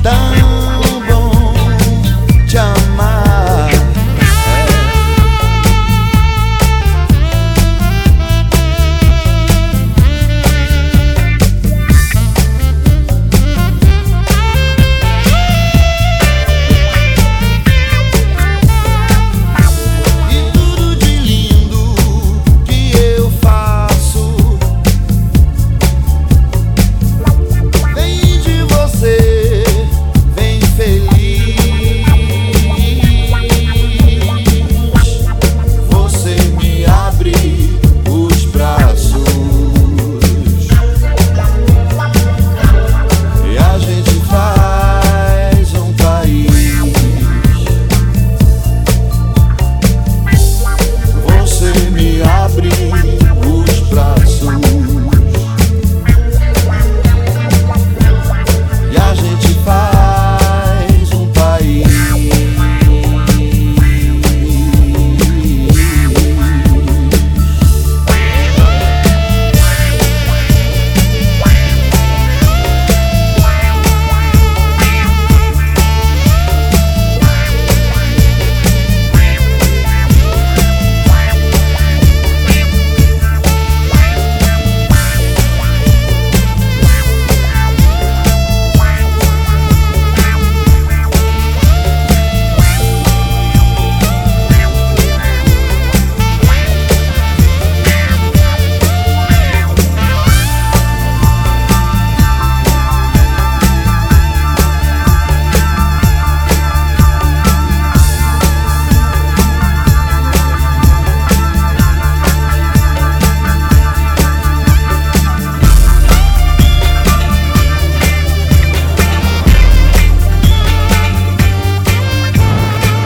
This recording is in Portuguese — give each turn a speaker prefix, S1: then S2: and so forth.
S1: Então